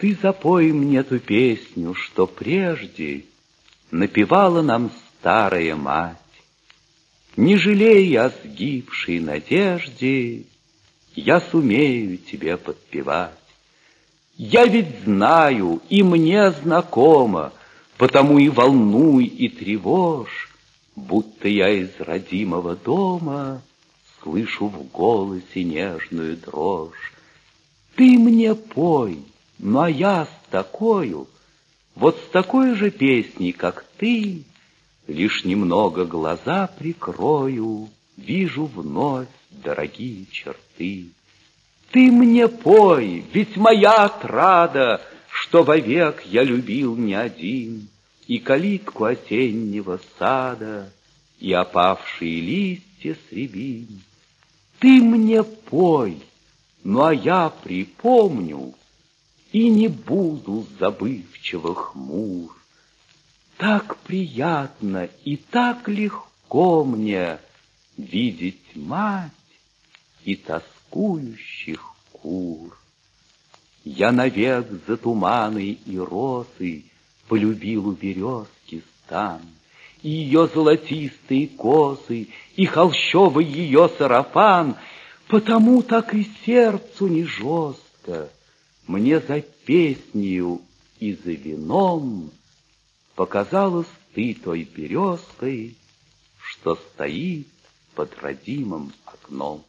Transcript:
Ты запой мне ту песню, что прежде Напевала нам старая мать. Не жалей о сгибшей надежде, Я сумею тебе подпевать. Я ведь знаю, и мне знакомо, Потому и волнуй, и тревожь, Будто я из родимого дома Слышу в голосе нежную дрожь. Ты мне пой, ну а я с такою, Вот с такой же песней, как ты, Лишь немного глаза прикрою, Вижу вновь дорогие черты. Ты мне пой, ведь моя отрада, Что вовек я любил не один, И калитку осеннего сада, И опавшие листья с рябин. Ты мне пой, ну а я припомню И не буду забывчиво хмур. Так приятно и так легко мне Видеть мать и тоскующих кур. Я навек за туманы и росы Полюбил у березки стан, И ее золотистые косы, И холщовый ее сарафан, Потому так и сердцу не жестко Мне за песнею и за вином Показалась ты той березкой, Что стоит под родимым окном.